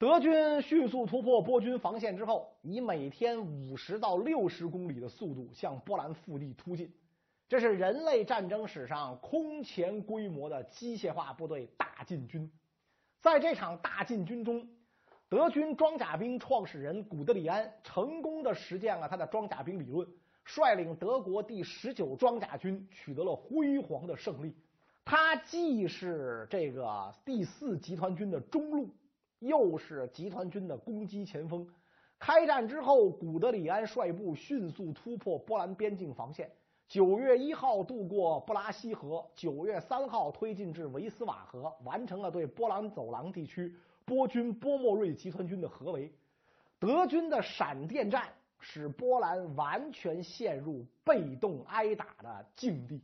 德军迅速突破波军防线之后，以每天五十到六十公里的速度向波兰腹地突进。这是人类战争史上空前规模的机械化部队大进军。在这场大进军中，德军装甲兵创始人古德里安成功的实践了他的装甲兵理论，率领德国第十九装甲军取得了辉煌的胜利。他既是这个第四集团军的中路。又是集团军的攻击前锋。开战之后，古德里安率部迅速突破波兰边境防线。九月一号渡过布拉西河，九月三号推进至维斯瓦河，完成了对波兰走廊地区波军波莫瑞集团军的合围。德军的闪电战使波兰完全陷入被动挨打的境地。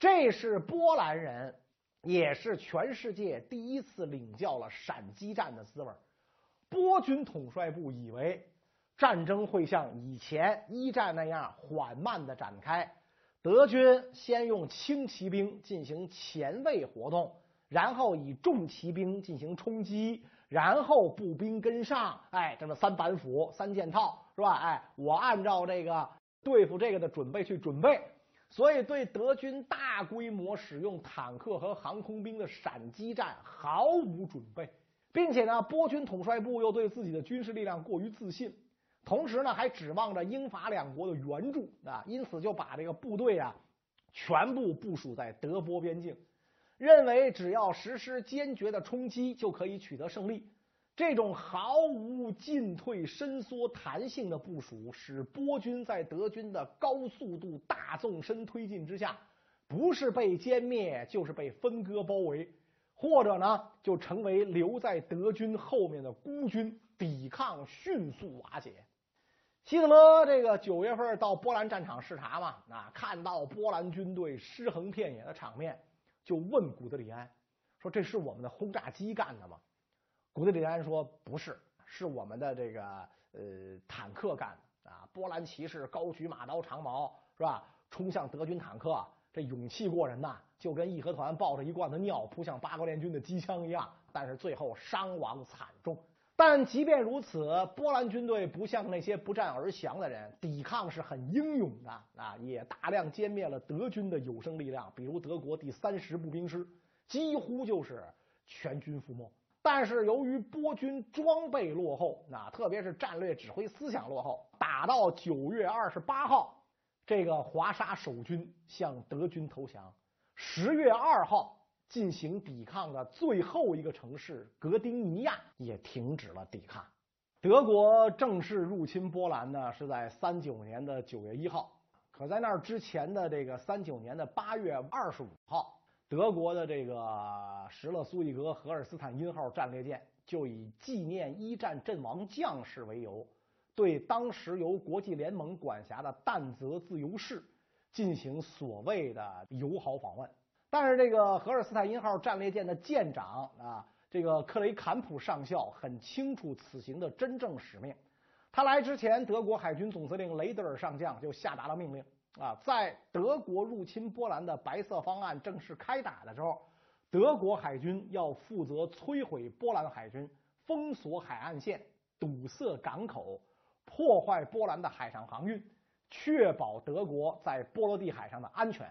这是波兰人。也是全世界第一次领教了闪击战的滋味。波军统帅部以为战争会像以前一战那样缓慢的展开，德军先用轻骑兵进行前卫活动，然后以重骑兵进行冲击，然后步兵跟上。哎，这么三板斧、三件套是吧？哎，我按照这个对付这个的准备去准备。所以，对德军大规模使用坦克和航空兵的闪击战毫无准备，并且呢，波军统帅部又对自己的军事力量过于自信，同时呢，还指望着英法两国的援助。啊，因此就把这个部队啊全部部署在德波边境，认为只要实施坚决的冲击就可以取得胜利。这种毫无进退、伸缩、弹性的部署，使波军在德军的高速度大纵深推进之下，不是被歼灭，就是被分割包围，或者呢，就成为留在德军后面的孤军，抵抗迅速瓦解。希特勒这个九月份到波兰战场视察嘛，啊，看到波兰军队尸横遍野的场面，就问古德里安说：“这是我们的轰炸机干的吗？”古德里安说：“不是，是我们的这个呃坦克干的啊！波兰骑士高举马刀长矛，是吧？冲向德军坦克，这勇气过人呐，就跟义和团抱着一罐子尿扑向八国联军的机枪一样。但是最后伤亡惨重。但即便如此，波兰军队不像那些不战而降的人，抵抗是很英勇的啊！也大量歼灭了德军的有生力量，比如德国第三十步兵师，几乎就是全军覆没。”但是由于波军装备落后，那特别是战略指挥思想落后，打到九月二十八号，这个华沙守军向德军投降。十月二号进行抵抗的最后一个城市格丁尼亚也停止了抵抗。德国正式入侵波兰呢，是在三九年的九月一号。可在那之前的这个三九年的八月二十五号。德国的这个施勒苏伊格荷尔斯坦因号战列舰就以纪念一战阵亡将士为由，对当时由国际联盟管辖的但泽自由市进行所谓的友好访问。但是这个荷尔斯坦因号战列舰的舰长啊，这个克雷坎普上校很清楚此行的真正使命。他来之前，德国海军总司令雷德尔上将就下达了命令。啊，在德国入侵波兰的白色方案正式开打的时候，德国海军要负责摧毁波兰海军，封锁海岸线，堵塞港口，破坏波兰的海上航运，确保德国在波罗的海上的安全。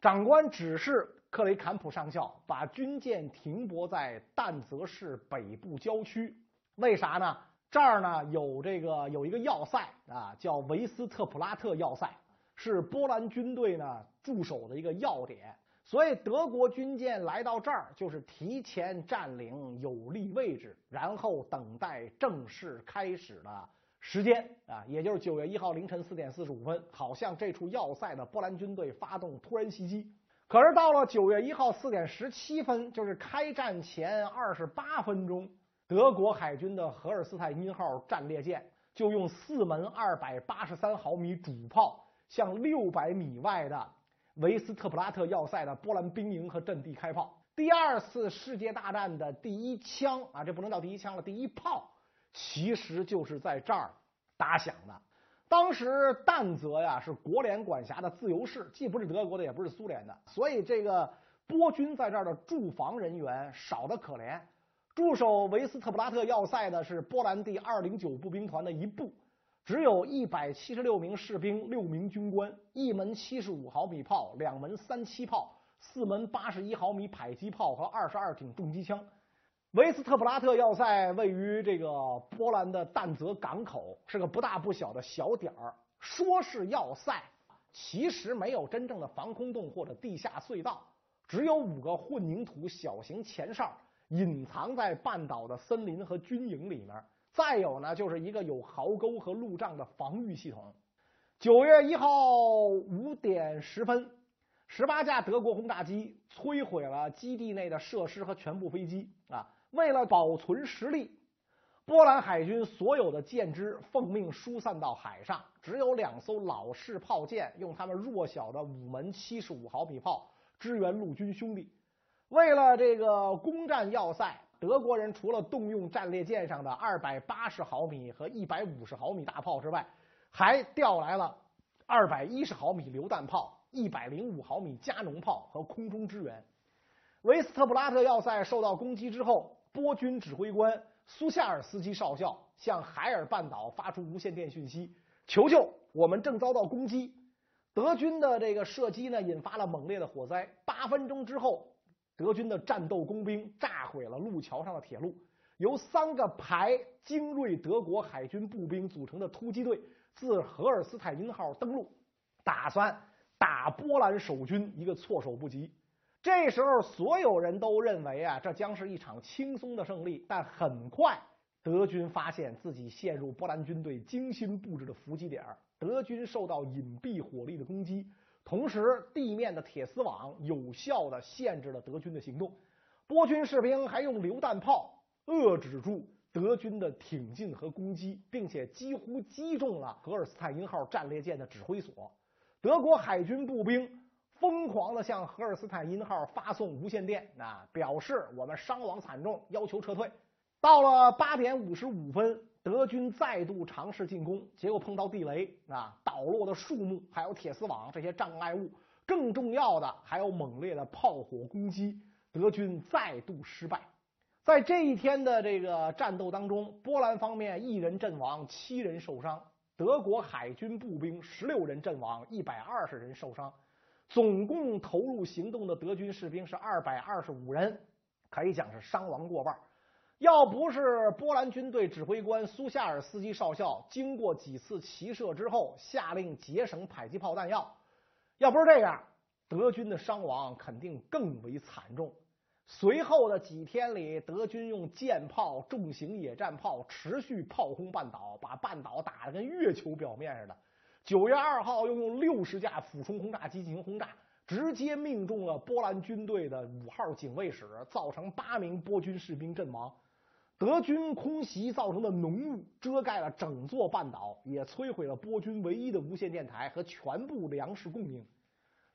长官指示克雷坎普上校把军舰停泊在但泽市北部郊区，为啥呢？这儿呢有这个有一个要塞啊，叫维斯特普拉特要塞。是波兰军队呢驻守的一个要点，所以德国军舰来到这儿就是提前占领有利位置，然后等待正式开始的时间啊，也就是九月一号凌晨四点四十五分，好像这处要塞的波兰军队发动突然袭击。可是到了九月一号四点十七分，就是开战前二十八分钟，德国海军的荷尔斯泰因号战列舰就用四门二百八十三毫米主炮。向六百米外的维斯特普拉特要塞的波兰兵营和阵地开炮。第二次世界大战的第一枪啊，这不能叫第一枪了，第一炮其实就是在这儿打响的。当时但泽呀是国联管辖的自由市，既不是德国的，也不是苏联的，所以这个波军在这儿的驻防人员少得可怜，驻守维斯特普拉特要塞的是波兰第二零九步兵团的一部，只有一百七十六名士兵、六名军官，一门七十五毫米炮，两门三七炮，四门八十一毫米迫击炮和二十二挺重机枪。维斯特普拉特要塞位于这个波兰的但泽港口，是个不大不小的小点儿。说是要塞，其实没有真正的防空洞或者地下隧道，只有五个混凝土小型前哨，隐藏在半岛的森林和军营里面。再有呢，就是一个有壕沟和路障的防御系统。九月一号五点十分，十八架德国轰炸机摧毁了基地内的设施和全部飞机啊。为了保存实力，波兰海军所有的舰只奉命疏散到海上，只有两艘老式炮舰用他们弱小的五门七十五毫米炮支援陆军兄弟。为了这个攻占要塞，德国人除了动用战列舰上的二百八十毫米和一百五十毫米大炮之外，还调来了二百一十毫米榴弹炮、一百零五毫米加农炮和空中支援。维斯特普拉特要塞受到攻击之后。波军指挥官苏夏尔斯基少校向海尔半岛发出无线电讯息，求救！我们正遭到攻击。德军的这个射击呢，引发了猛烈的火灾。八分钟之后，德军的战斗工兵炸毁了路桥上的铁路。由三个排精锐德国海军步兵组成的突击队自荷尔斯泰因号登陆，打算打波兰守军一个措手不及。这时候，所有人都认为啊，这将是一场轻松的胜利。但很快，德军发现自己陷入波兰军队精心布置的伏击点，德军受到隐蔽火力的攻击，同时地面的铁丝网有效的限制了德军的行动。波军士兵还用榴弹炮遏制住德军的挺进和攻击，并且几乎击中了荷尔斯泰因号战列舰的指挥所。德国海军步兵。疯狂的向荷尔斯坦因号发送无线电，啊，表示我们伤亡惨重，要求撤退。到了八点五十五分，德军再度尝试进攻，结果碰到地雷，啊，倒落的树木，还有铁丝网这些障碍物。更重要的，还有猛烈的炮火攻击，德军再度失败。在这一天的这个战斗当中，波兰方面一人阵亡，七人受伤；德国海军步兵十六人阵亡，一百二十人受伤。总共投入行动的德军士兵是二百二十五人，可以讲是伤亡过半。要不是波兰军队指挥官苏夏尔斯基少校经过几次齐射之后下令节省迫击炮弹药，要不是这样，德军的伤亡肯定更为惨重。随后的几天里，德军用舰炮、重型野战炮持续炮轰半岛，把半岛打得跟月球表面似的。九月二号，又用六十架俯冲轰炸机进行轰炸，直接命中了波兰军队的五号警卫室，造成八名波军士兵阵亡。德军空袭造成的浓雾遮盖了整座半岛，也摧毁了波军唯一的无线电台和全部粮食供应。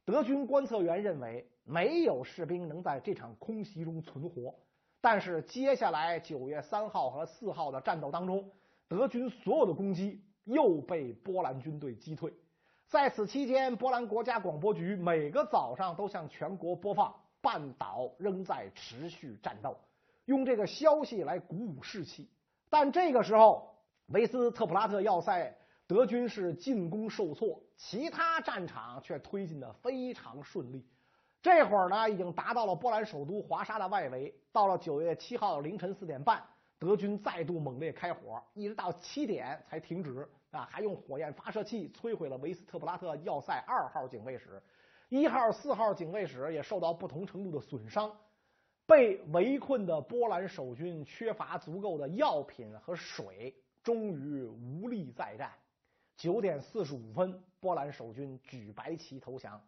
德军观测员认为，没有士兵能在这场空袭中存活。但是，接下来九月三号和四号的战斗当中，德军所有的攻击。又被波兰军队击退。在此期间，波兰国家广播局每个早上都向全国播放“半岛仍在持续战斗”，用这个消息来鼓舞士气。但这个时候，维斯特普拉特要塞德军是进攻受挫，其他战场却推进的非常顺利。这会儿呢，已经达到了波兰首都华沙的外围。到了九月七号凌晨四点半，德军再度猛烈开火，一直到七点才停止。啊，还用火焰发射器摧毁了维斯特普拉特要塞二号警卫室，一号、四号警卫室也受到不同程度的损伤。被围困的波兰守军缺乏足够的药品和水，终于无力再战。九点四十五分，波兰守军举白旗投降。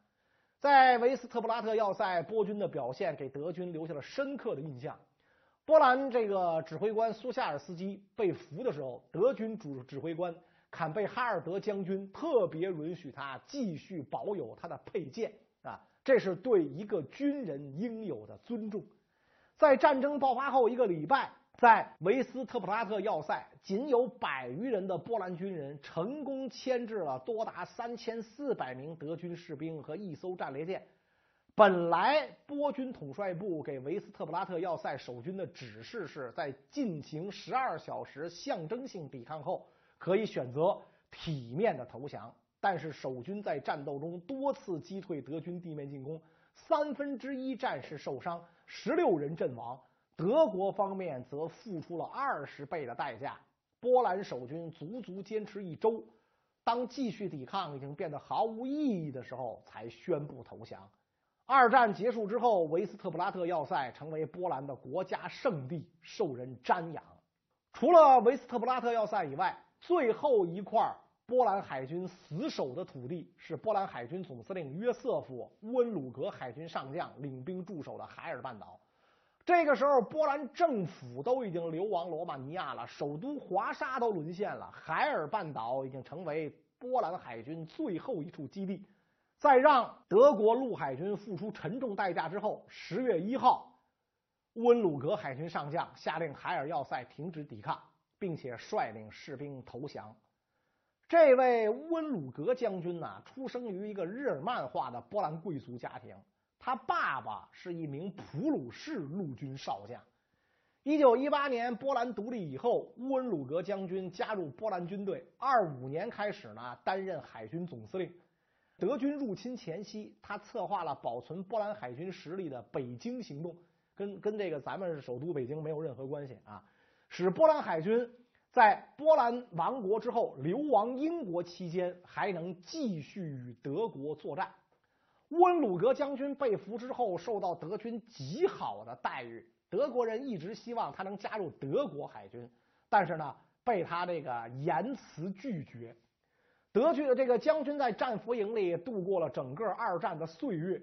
在维斯特布拉特要塞，波军的表现给德军留下了深刻的印象。波兰这个指挥官苏夏尔斯基被俘的时候，德军主指挥官。坎贝哈尔德将军特别允许他继续保有他的佩剑啊，这是对一个军人应有的尊重。在战争爆发后一个礼拜，在维斯特普拉特要塞，仅有百余人的波兰军人成功牵制了多达三千四百名德军士兵和一艘战列舰。本来波军统帅部给维斯特普拉特要塞守军的指示是在进行十二小时象征性抵抗后，可以选择体面的投降。但是守军在战斗中多次击退德军地面进攻，三分之一战士受伤，十六人阵亡。德国方面则付出了二十倍的代价。波兰守军足足坚持一周，当继续抵抗已经变得毫无意义的时候，才宣布投降。二战结束之后，维斯特布拉特要塞成为波兰的国家圣地，受人瞻仰。除了维斯特布拉特要塞以外，最后一块波兰海军死守的土地是波兰海军总司令约瑟夫·温鲁格海军上将领兵驻守的海尔半岛。这个时候，波兰政府都已经流亡罗马尼亚了，首都华沙都沦陷了，海尔半岛已经成为波兰海军最后一处基地。在让德国陆海军付出沉重代价之后，十月一号，温鲁格海军上将下令海尔要塞停止抵抗，并且率领士兵投降。这位温鲁格将军呢，出生于一个日耳曼化的波兰贵族家庭，他爸爸是一名普鲁士陆军少将。一九一八年波兰独立以后，温鲁格将军加入波兰军队，二五年开始呢，担任海军总司令。德军入侵前夕，他策划了保存波兰海军实力的北京行动，跟跟这个咱们首都北京没有任何关系啊！使波兰海军在波兰亡国之后流亡英国期间，还能继续与德国作战。温鲁格将军被俘之后，受到德军极好的待遇，德国人一直希望他能加入德国海军，但是呢，被他这个严词拒绝。德军的这个将军在战俘营里度过了整个二战的岁月，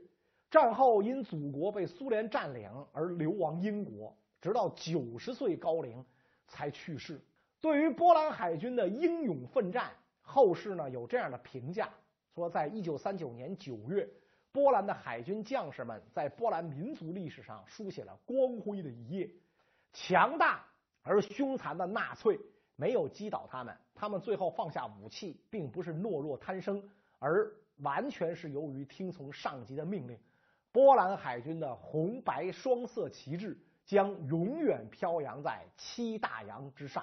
战后因祖国被苏联占领而流亡英国，直到九十岁高龄才去世。对于波兰海军的英勇奋战，后世呢有这样的评价：说，在一九三九年九月，波兰的海军将士们在波兰民族历史上书写了光辉的一页。强大而凶残的纳粹。没有击倒他们，他们最后放下武器，并不是懦弱贪生，而完全是由于听从上级的命令。波兰海军的红白双色旗帜将永远飘扬在七大洋之上。